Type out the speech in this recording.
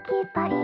キパリ